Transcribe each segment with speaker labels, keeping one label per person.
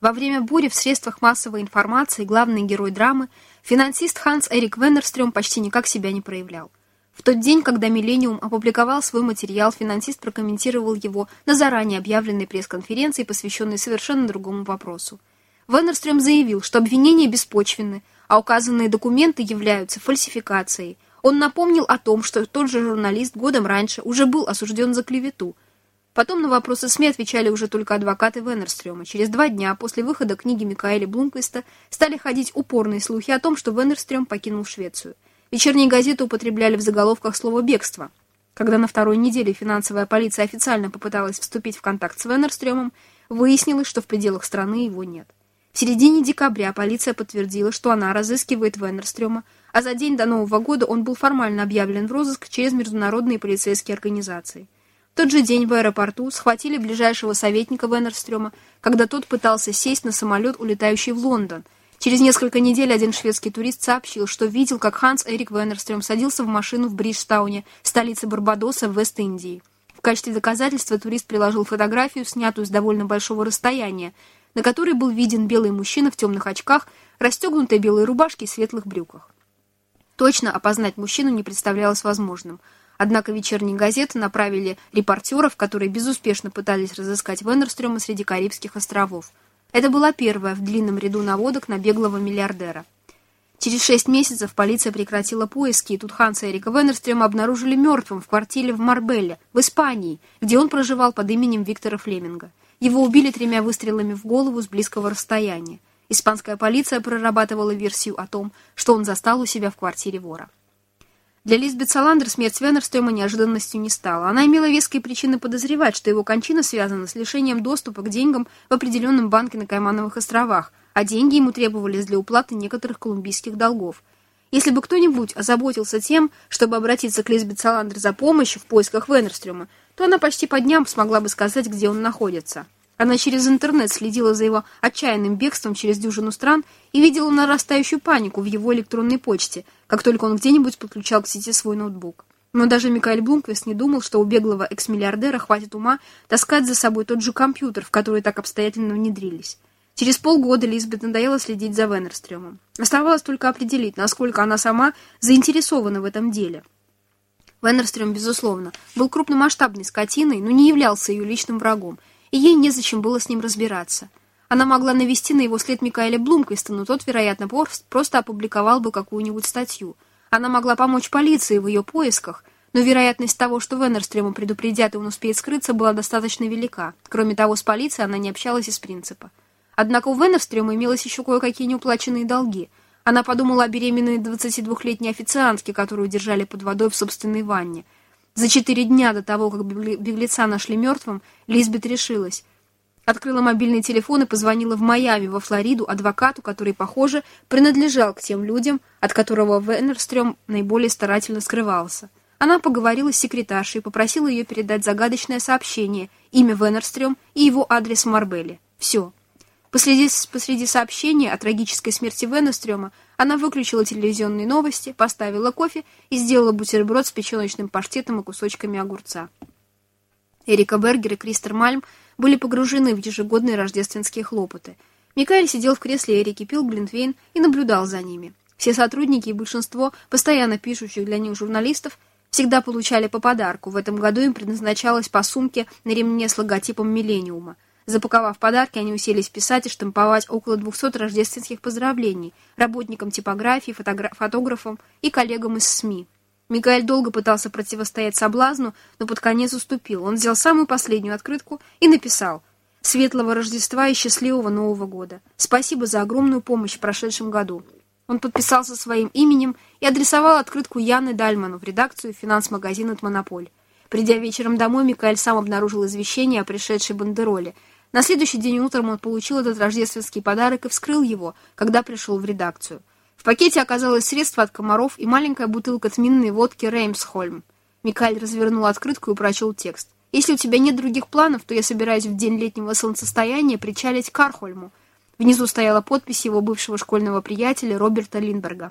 Speaker 1: Во время бури в средствах массовой информации главный герой драмы, финансист Ханс Эрик Веннерстрём почти никак себя не проявлял. В тот день, когда «Миллениум» опубликовал свой материал, финансист прокомментировал его на заранее объявленной пресс-конференции, посвященной совершенно другому вопросу. Веннерстрём заявил, что обвинения беспочвенны, а указанные документы являются фальсификацией. Он напомнил о том, что тот же журналист годом раньше уже был осужден за клевету. Потом на вопросы СМИ отвечали уже только адвокаты Веннерстрёма. Через два дня после выхода книги Микаэля Блумквиста стали ходить упорные слухи о том, что Веннерстрём покинул Швецию. Вечерние газеты употребляли в заголовках слово «бегство». Когда на второй неделе финансовая полиция официально попыталась вступить в контакт с Веннерстрёмом, выяснилось, что в пределах страны его нет. В середине декабря полиция подтвердила, что она разыскивает Веннерстрёма, а за день до Нового года он был формально объявлен в розыск через международные полицейские организации. Тот же день в аэропорту схватили ближайшего советника Веннерстрёма, когда тот пытался сесть на самолет, улетающий в Лондон – Через несколько недель один шведский турист сообщил, что видел, как Ханс Эрик Веннерстрём садился в машину в Бриджтауне, столице Барбадоса в Вест-Индии. В качестве доказательства турист приложил фотографию, снятую с довольно большого расстояния, на которой был виден белый мужчина в темных очках, расстегнутой белой рубашке и светлых брюках. Точно опознать мужчину не представлялось возможным. Однако вечерние газеты направили репортеров, которые безуспешно пытались разыскать Веннерстрёма среди Карибских островов – это была первая в длинном ряду наводок на беглого миллиардера. Через шесть месяцев полиция прекратила поиски, и тут Ханса Эрика Веннерстрема обнаружили мертвым в квартире в Марбелле, в Испании, где он проживал под именем Виктора Флеминга. Его убили тремя выстрелами в голову с близкого расстояния. Испанская полиция прорабатывала версию о том, что он застал у себя в квартире вора. Для Лизбет Саландер смерть Венерстема неожиданностью не стала. Она имела веские причины подозревать, что его кончина связана с лишением доступа к деньгам в определенном банке на Каймановых островах, а деньги ему требовались для уплаты некоторых колумбийских долгов. Если бы кто-нибудь озаботился тем, чтобы обратиться к Лизбет Саландер за помощью в поисках Венерстрема, то она почти по дням смогла бы сказать, где он находится. Она через интернет следила за его отчаянным бегством через дюжину стран и видела нарастающую панику в его электронной почте, как только он где-нибудь подключал к сети свой ноутбук. Но даже Микаэль Блумквист не думал, что у беглого экс-миллиардера хватит ума таскать за собой тот же компьютер, в который так обстоятельно внедрились. Через полгода Лизбет надоело следить за Венерстрёмом. Оставалось только определить, насколько она сама заинтересована в этом деле. Венерстрём, безусловно, был крупномасштабной скотиной, но не являлся ее личным врагом – и ей незачем было с ним разбираться. Она могла навести на его след Микаэля Блумквиста, но тот, вероятно, просто опубликовал бы какую-нибудь статью. Она могла помочь полиции в ее поисках, но вероятность того, что Веннерстрема предупредят и он успеет скрыться, была достаточно велика. Кроме того, с полицией она не общалась из принципа. Однако у Веннерстрема имелось еще кое-какие неуплаченные долги. Она подумала о беременной 22-летней официантке, которую держали под водой в собственной ванне – за четыре дня до того, как беглеца нашли мертвым, Лизбет решилась. Открыла мобильный телефон и позвонила в Майами, во Флориду, адвокату, который, похоже, принадлежал к тем людям, от которого Венерстрём наиболее старательно скрывался. Она поговорила с секретаршей и попросила ее передать загадочное сообщение, имя Венерстрём и его адрес в Марбеле. Все. Посреди, посреди сообщения о трагической смерти Венестрема она выключила телевизионные новости, поставила кофе и сделала бутерброд с печеночным паштетом и кусочками огурца. Эрика Бергер и Кристер Мальм были погружены в ежегодные рождественские хлопоты. Микаэль сидел в кресле Эрики, пил глинтвейн и наблюдал за ними. Все сотрудники и большинство постоянно пишущих для них журналистов всегда получали по подарку. В этом году им предназначалось по сумке на ремне с логотипом «Миллениума». Запаковав подарки, они уселись писать и штамповать около 200 рождественских поздравлений работникам типографии, фотографам и коллегам из СМИ. Микаэль долго пытался противостоять соблазну, но под конец уступил. Он взял самую последнюю открытку и написал «Светлого Рождества и счастливого Нового года. Спасибо за огромную помощь в прошедшем году». Он подписался своим именем и адресовал открытку Яны Дальману в редакцию финанс-магазина «Монополь». Придя вечером домой, Микаэль сам обнаружил извещение о пришедшей бандероле – на следующий день утром он получил этот рождественский подарок и вскрыл его, когда пришел в редакцию. Пакете оказалось средство от комаров и маленькая бутылка тминной водки Реймсхольм. Микаэль развернул открытку и прочел текст. «Если у тебя нет других планов, то я собираюсь в день летнего солнцестояния причалить к Архольму». Внизу стояла подпись его бывшего школьного приятеля Роберта Линдберга.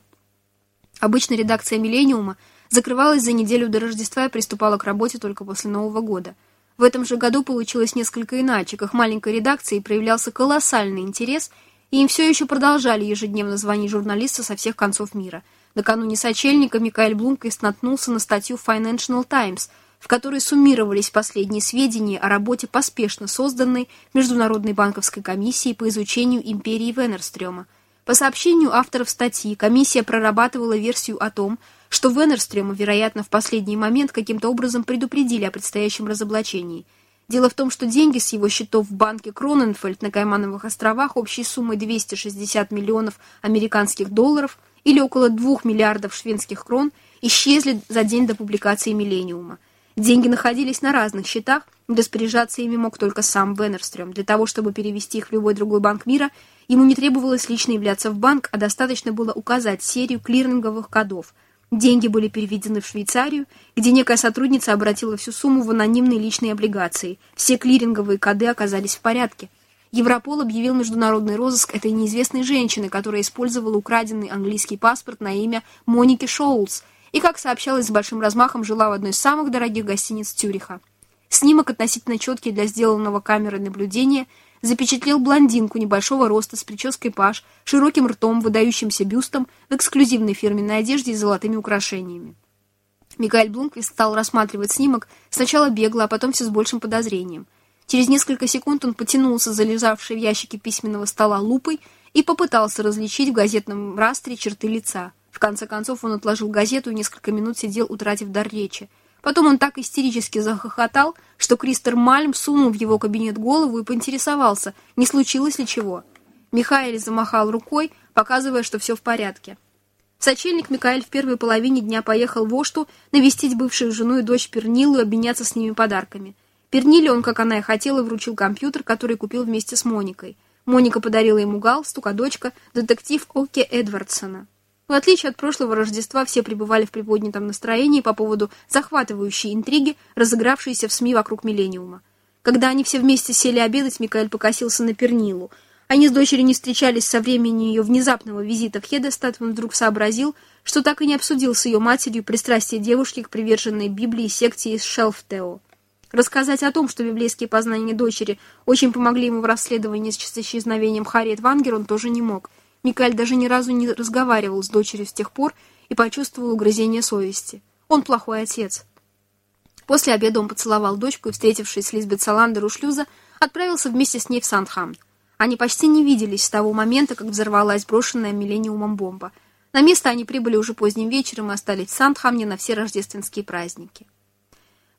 Speaker 1: Обычно редакция «Миллениума» закрывалась за неделю до Рождества и приступала к работе только после Нового года – В этом же году получилось несколько иначе. К их маленькой редакции проявлялся колоссальный интерес, и им все еще продолжали ежедневно звонить журналисты со всех концов мира. Накануне сочельника Микаэль Блумквист наткнулся на статью Financial Times, в которой суммировались последние сведения о работе поспешно созданной Международной банковской комиссией по изучению империи Венерстрёма. По сообщению авторов статьи, комиссия прорабатывала версию о том, что Венерстрема, вероятно, в последний момент каким-то образом предупредили о предстоящем разоблачении. Дело в том, что деньги с его счетов в банке Кроненфельд на Каймановых островах общей суммой 260 миллионов американских долларов или около 2 миллиардов шведских крон исчезли за день до публикации «Миллениума». Деньги находились на разных счетах, но распоряжаться ими мог только сам Венерстрем. Для того, чтобы перевести их в любой другой банк мира, ему не требовалось лично являться в банк, а достаточно было указать серию клиринговых кодов – Деньги были переведены в Швейцарию, где некая сотрудница обратила всю сумму в анонимные личные облигации. Все клиринговые коды оказались в порядке. Европол объявил международный розыск этой неизвестной женщины, которая использовала украденный английский паспорт на имя Моники Шоулс и, как сообщалось, с большим размахом жила в одной из самых дорогих гостиниц Тюриха. Снимок относительно четкий для сделанного камерой наблюдения – запечатлел блондинку небольшого роста с прической паш, широким ртом, выдающимся бюстом, в эксклюзивной фирменной одежде и золотыми украшениями. Микаэль Блумквист стал рассматривать снимок сначала бегло, а потом все с большим подозрением. Через несколько секунд он потянулся за лежавшей в ящике письменного стола лупой и попытался различить в газетном растре черты лица. В конце концов он отложил газету и несколько минут сидел, утратив дар речи. Потом он так истерически захохотал, что Кристер Мальм сунул в его кабинет голову и поинтересовался, не случилось ли чего. Михаил замахал рукой, показывая, что все в порядке. Сочельник Микаэль в первой половине дня поехал в Ошту навестить бывшую жену и дочь Пернилу и обменяться с ними подарками. Перниле он, как она и хотела, вручил компьютер, который купил вместе с Моникой. Моника подарила ему галстук, а дочка — детектив Оке Эдвардсона. В отличие от прошлого Рождества, все пребывали в приподнятом настроении по поводу захватывающей интриги, разыгравшейся в СМИ вокруг Миллениума. Когда они все вместе сели обедать, Микаэль покосился на Пернилу. Они с дочерью не встречались со времени ее внезапного визита в Хедестад, он вдруг сообразил, что так и не обсудил с ее матерью пристрастие девушки к приверженной Библии секте из Шелфтео. Рассказать о том, что библейские познания дочери очень помогли ему в расследовании с исчезновением Харриет Вангер, он тоже не мог – Микаэль даже ни разу не разговаривал с дочерью с тех пор и почувствовал угрызение совести. Он плохой отец. После обеда он поцеловал дочку и, встретившись с Лизбет Саландер у шлюза, отправился вместе с ней в Сандхам. Они почти не виделись с того момента, как взорвалась брошенная миллениумом бомба. На место они прибыли уже поздним вечером и остались в Сандхамне на все рождественские праздники.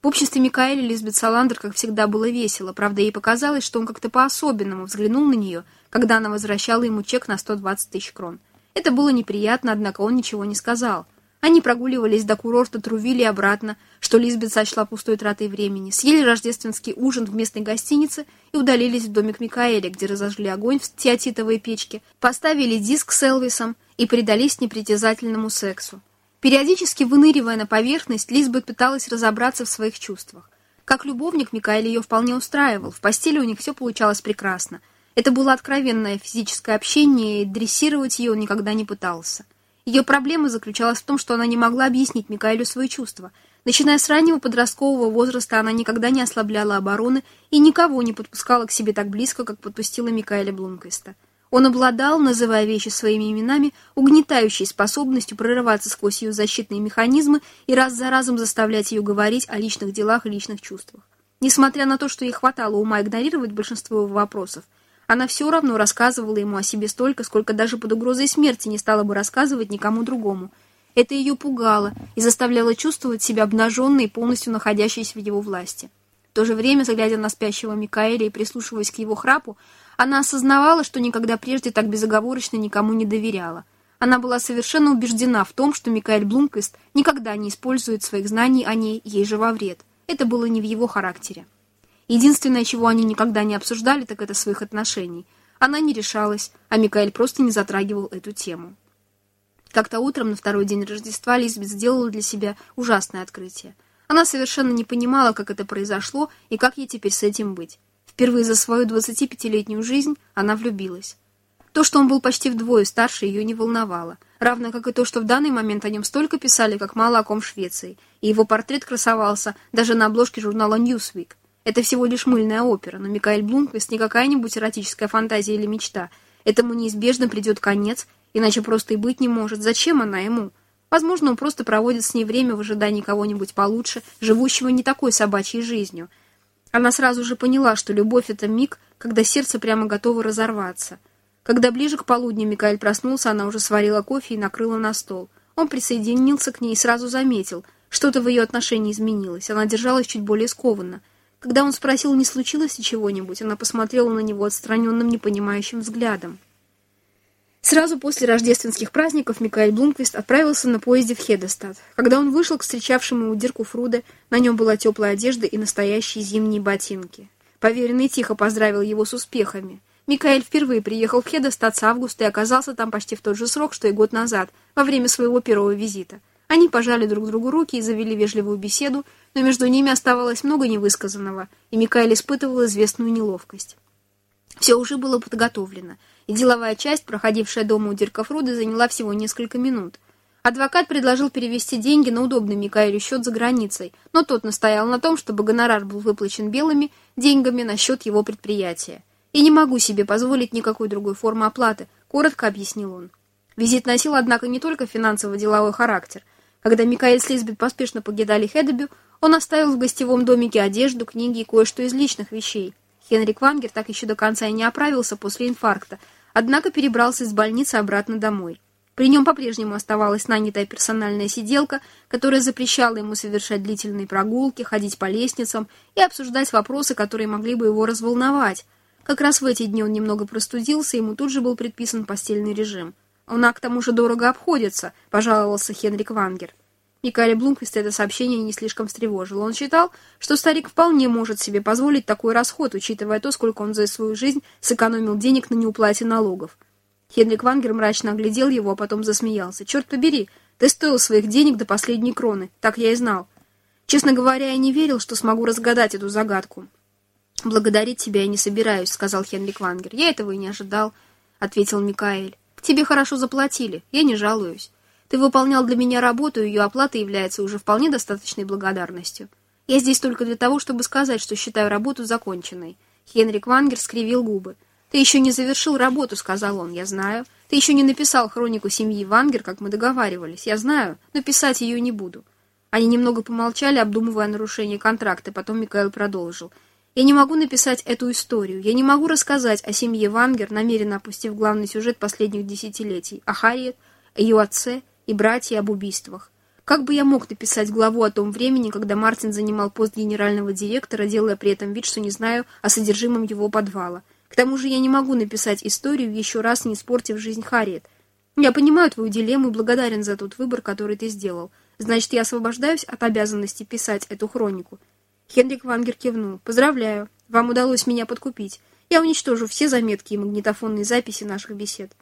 Speaker 1: В обществе Микаэля Лизбет Саландер, как всегда, было весело. Правда, ей показалось, что он как-то по-особенному взглянул на нее, когда она возвращала ему чек на 120 тысяч крон. Это было неприятно, однако он ничего не сказал. Они прогуливались до курорта Трувили обратно, что Лизбет сочла пустой тратой времени, съели рождественский ужин в местной гостинице и удалились в домик Микаэля, где разожгли огонь в теотитовой печке, поставили диск с Элвисом и предались непритязательному сексу. Периодически выныривая на поверхность, Лизбет пыталась разобраться в своих чувствах. Как любовник, Микаэль ее вполне устраивал, в постели у них все получалось прекрасно. Это было откровенное физическое общение, и дрессировать ее он никогда не пытался. Ее проблема заключалась в том, что она не могла объяснить Микаэлю свои чувства. Начиная с раннего подросткового возраста, она никогда не ослабляла обороны и никого не подпускала к себе так близко, как подпустила Микаэля Блумквиста. Он обладал, называя вещи своими именами, угнетающей способностью прорываться сквозь ее защитные механизмы и раз за разом заставлять ее говорить о личных делах и личных чувствах. Несмотря на то, что ей хватало ума игнорировать большинство его вопросов, она все равно рассказывала ему о себе столько, сколько даже под угрозой смерти не стала бы рассказывать никому другому. Это ее пугало и заставляло чувствовать себя обнаженной и полностью находящейся в его власти. В то же время, глядя на спящего Микаэля и прислушиваясь к его храпу, она осознавала, что никогда прежде так безоговорочно никому не доверяла. Она была совершенно убеждена в том, что Микаэль Блумквист никогда не использует своих знаний о ней ей же во вред. Это было не в его характере. Единственное, чего они никогда не обсуждали, так это своих отношений. Она не решалась, а Микаэль просто не затрагивал эту тему. Как-то утром на второй день Рождества Лизбет сделала для себя ужасное открытие. Она совершенно не понимала, как это произошло и как ей теперь с этим быть. Впервые за свою 25-летнюю жизнь она влюбилась. То, что он был почти вдвое старше, ее не волновало, равно как и то, что в данный момент о нем столько писали, как мало о ком в Швеции, и его портрет красовался даже на обложке журнала Newsweek. Это всего лишь мыльная опера, но Микаэль Блумквист не какая-нибудь эротическая фантазия или мечта. Этому неизбежно придет конец, иначе просто и быть не может. Зачем она ему? Возможно, он просто проводит с ней время в ожидании кого-нибудь получше, живущего не такой собачьей жизнью. Она сразу же поняла, что любовь — это миг, когда сердце прямо готово разорваться. Когда ближе к полудню Микаэль проснулся, она уже сварила кофе и накрыла на стол. Он присоединился к ней и сразу заметил, что-то в ее отношении изменилось. Она держалась чуть более скованно. Когда он спросил, не случилось ли чего-нибудь, она посмотрела на него отстраненным, непонимающим взглядом. Сразу после рождественских праздников Микаэль Блумквист отправился на поезде в Хедестад. Когда он вышел к встречавшему у Дирку Фруде, на нем была теплая одежда и настоящие зимние ботинки. Поверенный тихо поздравил его с успехами. Микаэль впервые приехал в Хедестад с августа и оказался там почти в тот же срок, что и год назад, во время своего первого визита. Они пожали друг другу руки и завели вежливую беседу, но между ними оставалось много невысказанного, и Микаэль испытывал известную неловкость. Все уже было подготовлено, и деловая часть, проходившая дома у Диркофруды, заняла всего несколько минут. Адвокат предложил перевести деньги на удобный Микаэлю счет за границей, но тот настоял на том, чтобы гонорар был выплачен белыми деньгами на счет его предприятия. «И не могу себе позволить никакой другой формы оплаты», — коротко объяснил он. Визит носил, однако, не только финансово-деловой характер. Когда Микаэль с Лизбет поспешно покидали Хедебю, он оставил в гостевом домике одежду, книги и кое-что из личных вещей. Хенрик Вангер так еще до конца и не оправился после инфаркта, однако перебрался из больницы обратно домой. При нем по-прежнему оставалась нанятая персональная сиделка, которая запрещала ему совершать длительные прогулки, ходить по лестницам и обсуждать вопросы, которые могли бы его разволновать. Как раз в эти дни он немного простудился, ему тут же был предписан постельный режим. «Она к тому же дорого обходится», — пожаловался Хенрик Вангер. Микаэля Блумквиста это сообщение не слишком встревожило. Он считал, что старик вполне может себе позволить такой расход, учитывая то, сколько он за свою жизнь сэкономил денег на неуплате налогов. Хенрик Вангер мрачно оглядел его, а потом засмеялся. «Черт побери, ты стоил своих денег до последней кроны. Так я и знал. Честно говоря, я не верил, что смогу разгадать эту загадку». «Благодарить тебя я не собираюсь», — сказал Хенрик Вангер. «Я этого и не ожидал», — ответил Микаэль. «Тебе хорошо заплатили. Я не жалуюсь. Ты выполнял для меня работу, и ее оплата является уже вполне достаточной благодарностью. Я здесь только для того, чтобы сказать, что считаю работу законченной». Хенрик Вангер скривил губы. «Ты еще не завершил работу», — сказал он. «Я знаю. Ты еще не написал хронику семьи Вангер, как мы договаривались. Я знаю, но писать ее не буду». Они немного помолчали, обдумывая нарушение контракта. Потом Микаэл продолжил. «Я не могу написать эту историю. Я не могу рассказать о семье Вангер, намеренно опустив главный сюжет последних десятилетий, о Харриет, о ее отце и братья об убийствах. Как бы я мог написать главу о том времени, когда Мартин занимал пост генерального директора, делая при этом вид, что не знаю о содержимом его подвала? К тому же я не могу написать историю, еще раз не испортив жизнь Харриет. Я понимаю твою дилемму и благодарен за тот выбор, который ты сделал. Значит, я освобождаюсь от обязанности писать эту хронику. Хенрик Вангер кивнул. Поздравляю. Вам удалось меня подкупить. Я уничтожу все заметки и магнитофонные записи наших бесед.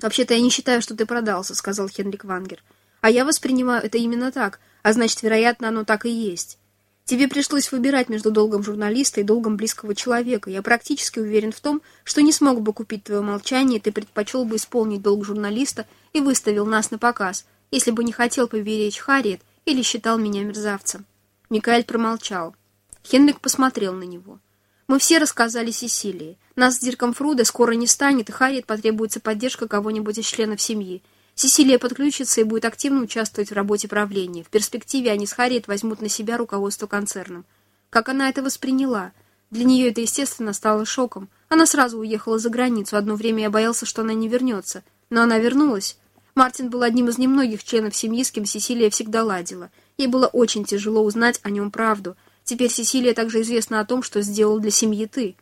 Speaker 1: «Вообще-то я не считаю, что ты продался», — сказал Хенрик Вангер. «А я воспринимаю это именно так, а значит, вероятно, оно так и есть. Тебе пришлось выбирать между долгом журналиста и долгом близкого человека. Я практически уверен в том, что не смог бы купить твое молчание, ты предпочел бы исполнить долг журналиста и выставил нас на показ, если бы не хотел поберечь Харриет или считал меня мерзавцем». Микаэль промолчал. Хенрик посмотрел на него. Мы все рассказали Сесилии. Нас с Дирком Фруда скоро не станет, и Харриет потребуется поддержка кого-нибудь из членов семьи. Сесилия подключится и будет активно участвовать в работе правления. В перспективе они с Харриет возьмут на себя руководство концерном. Как она это восприняла? Для нее это, естественно, стало шоком. Она сразу уехала за границу. Одно время я боялся, что она не вернется. Но она вернулась. Мартин был одним из немногих членов семьи, с кем Сесилия всегда ладила. Ей было очень тяжело узнать о нем правду. Теперь Сесилия также известна о том, что сделал для семьи ты.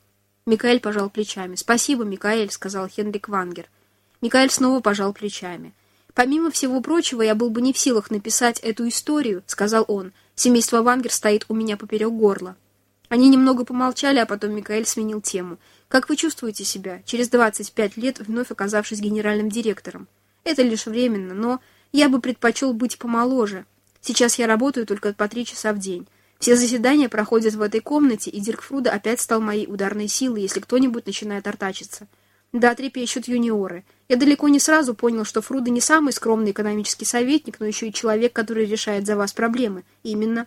Speaker 1: Микаэль пожал плечами. «Спасибо, Микаэль», — сказал Хенрик Вангер. Микаэль снова пожал плечами. «Помимо всего прочего, я был бы не в силах написать эту историю», — сказал он. «Семейство Вангер стоит у меня поперек горла». Они немного помолчали, а потом Микаэль сменил тему. «Как вы чувствуете себя, через 25 лет вновь оказавшись генеральным директором? Это лишь временно, но я бы предпочел быть помоложе. Сейчас я работаю только по три часа в день. Все заседания проходят в этой комнате, и Дирк Фруда опять стал моей ударной силой, если кто-нибудь начинает артачиться. Да, трепещут юниоры. Я далеко не сразу понял, что Фруда не самый скромный экономический советник, но еще и человек, который решает за вас проблемы. Именно.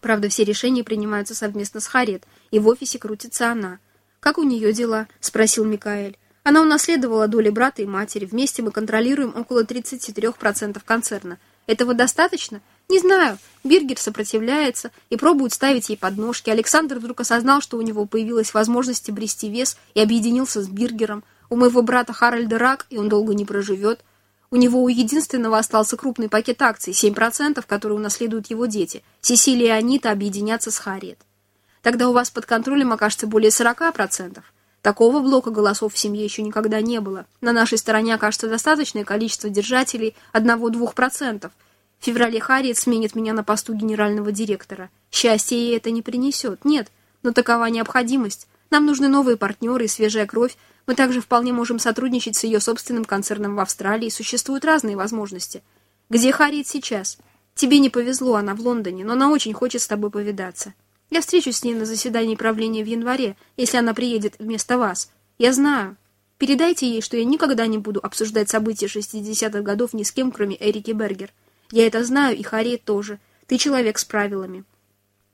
Speaker 1: Правда, все решения принимаются совместно с Харриет, и в офисе крутится она. «Как у нее дела?» – спросил Микаэль. Она унаследовала доли брата и матери. Вместе мы контролируем около 33% концерна. Этого достаточно? Не знаю. Биргер сопротивляется и пробует ставить ей подножки. Александр вдруг осознал, что у него появилась возможность обрести вес и объединился с Биргером. У моего брата Харальда рак, и он долго не проживет. У него у единственного остался крупный пакет акций, 7%, которые унаследуют его дети. Сесилия и Анита объединятся с Харриет. Тогда у вас под контролем окажется более 40%. Такого блока голосов в семье еще никогда не было. На нашей стороне окажется достаточное количество держателей 1-2%. В феврале Харриет сменит меня на посту генерального директора. Счастье ей это не принесет, нет, но такова необходимость. Нам нужны новые партнеры и свежая кровь. Мы также вполне можем сотрудничать с ее собственным концерном в Австралии. Существуют разные возможности. Где Харриет сейчас? Тебе не повезло, она в Лондоне, но она очень хочет с тобой повидаться. Я встречусь с ней на заседании правления в январе, если она приедет вместо вас. Я знаю. Передайте ей, что я никогда не буду обсуждать события 60-х годов ни с кем, кроме Эрики Бергер. Я это знаю, и Харриет тоже. Ты человек с правилами.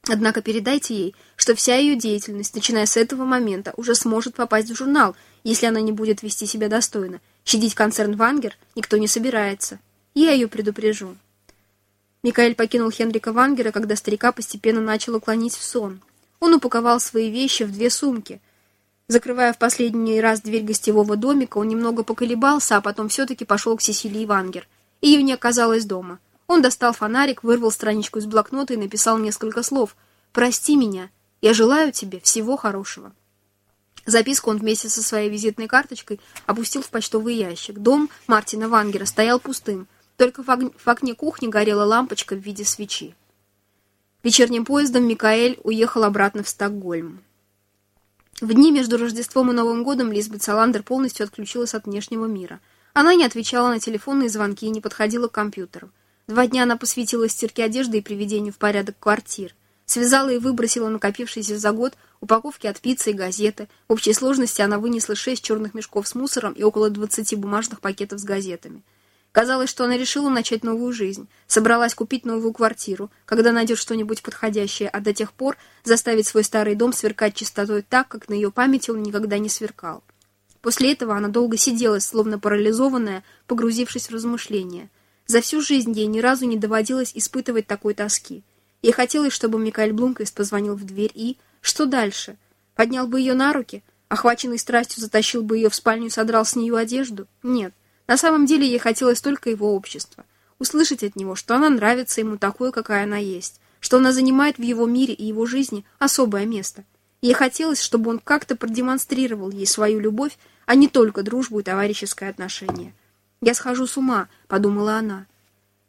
Speaker 1: Однако передайте ей, что вся ее деятельность, начиная с этого момента, уже сможет попасть в журнал, если она не будет вести себя достойно. Щадить концерн Вангер никто не собирается. Я ее предупрежу. Микаэль покинул Хенрика Вангера, когда старика постепенно начало клонить в сон. Он упаковал свои вещи в две сумки. Закрывая в последний раз дверь гостевого домика, он немного поколебался, а потом все-таки пошел к Сесилии Вангер. Ее не оказалось дома. Он достал фонарик, вырвал страничку из блокнота и написал несколько слов. «Прости меня. Я желаю тебе всего хорошего». Записку он вместе со своей визитной карточкой опустил в почтовый ящик. Дом Мартина Вангера стоял пустым. Только в, окне кухни горела лампочка в виде свечи. Вечерним поездом Микаэль уехал обратно в Стокгольм. В дни между Рождеством и Новым годом Лизбет Саландер полностью отключилась от внешнего мира. Она не отвечала на телефонные звонки и не подходила к компьютеру. Два дня она посвятила стирке одежды и приведению в порядок квартир. Связала и выбросила накопившиеся за год упаковки от пиццы и газеты. В общей сложности она вынесла шесть черных мешков с мусором и около двадцати бумажных пакетов с газетами. Казалось, что она решила начать новую жизнь, собралась купить новую квартиру, когда найдет что-нибудь подходящее, а до тех пор заставить свой старый дом сверкать чистотой так, как на ее памяти он никогда не сверкал. После этого она долго сидела, словно парализованная, погрузившись в размышления. За всю жизнь ей ни разу не доводилось испытывать такой тоски. Ей хотелось, чтобы Микаэль Блумквист позвонил в дверь и... Что дальше? Поднял бы ее на руки? Охваченный страстью затащил бы ее в спальню содрал с нее одежду? Нет. На самом деле ей хотелось только его общества. Услышать от него, что она нравится ему такой, какая она есть, что она занимает в его мире и его жизни особое место. Ей хотелось, чтобы он как-то продемонстрировал ей свою любовь, а не только дружбу и товарищеское отношение. «Я схожу с ума», — подумала она.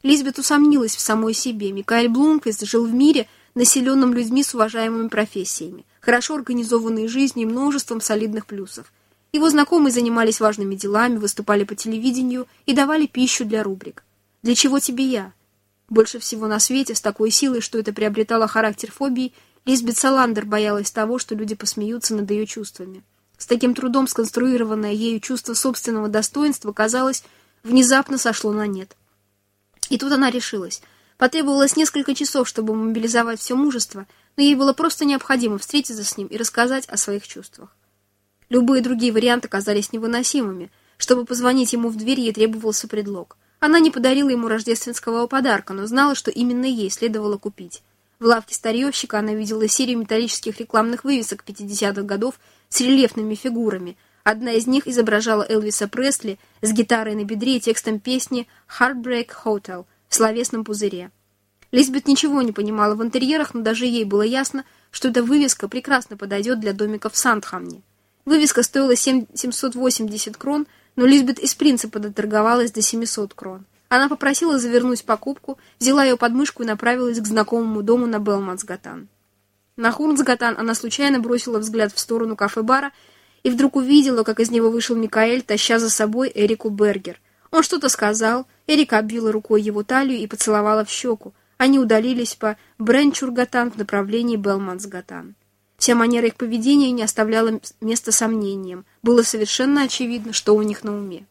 Speaker 1: Лизбет усомнилась в самой себе. Микаэль Блумквист жил в мире, населенном людьми с уважаемыми профессиями, хорошо организованной жизнью и множеством солидных плюсов. Его знакомые занимались важными делами, выступали по телевидению и давали пищу для рубрик. «Для чего тебе я?» Больше всего на свете, с такой силой, что это приобретало характер фобии, Лизбет Саландер боялась того, что люди посмеются над ее чувствами. С таким трудом сконструированное ею чувство собственного достоинства, казалось, внезапно сошло на нет. И тут она решилась. Потребовалось несколько часов, чтобы мобилизовать все мужество, но ей было просто необходимо встретиться с ним и рассказать о своих чувствах. Любые другие варианты казались невыносимыми. Чтобы позвонить ему в дверь, ей требовался предлог. Она не подарила ему рождественского подарка, но знала, что именно ей следовало купить. В лавке старьевщика она видела серию металлических рекламных вывесок 50-х годов с рельефными фигурами. Одна из них изображала Элвиса Пресли с гитарой на бедре и текстом песни «Heartbreak Hotel» в словесном пузыре. Лизбет ничего не понимала в интерьерах, но даже ей было ясно, что эта вывеска прекрасно подойдет для домика в Сандхамне. Вывеска стоила 7, 780 крон, но Лизбет из принципа доторговалась до 700 крон. Она попросила завернуть покупку, взяла ее под мышку и направилась к знакомому дому на Белмансгатан. На Хурнсгатан она случайно бросила взгляд в сторону кафе-бара и вдруг увидела, как из него вышел Микаэль, таща за собой Эрику Бергер. Он что-то сказал, Эрика обвила рукой его талию и поцеловала в щеку. Они удалились по Бренчургатан в направлении Белмансгатан. Вся манера их поведения не оставляла места сомнениям. Было совершенно очевидно, что у них на уме.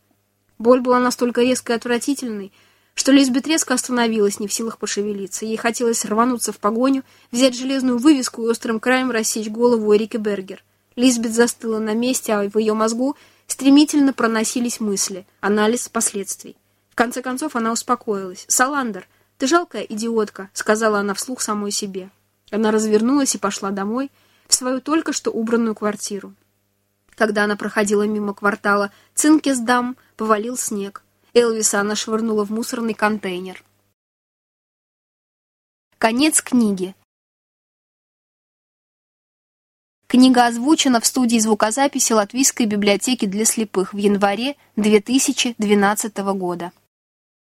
Speaker 1: Боль была настолько резкой и отвратительной, что Лизбет резко остановилась, не в силах пошевелиться. Ей хотелось рвануться в погоню, взять железную вывеску и острым краем рассечь голову Эрики Бергер. Лизбет застыла на месте, а в ее мозгу стремительно проносились мысли, анализ последствий. В конце концов она успокоилась. «Саландер, ты жалкая идиотка», — сказала она вслух самой себе. Она развернулась и пошла домой, в свою только что убранную квартиру. Когда она проходила мимо квартала Цинкесдам, повалил снег. Элвиса она швырнула в мусорный контейнер. Конец книги. Книга озвучена в студии звукозаписи Латвийской библиотеки для слепых в январе 2012 года.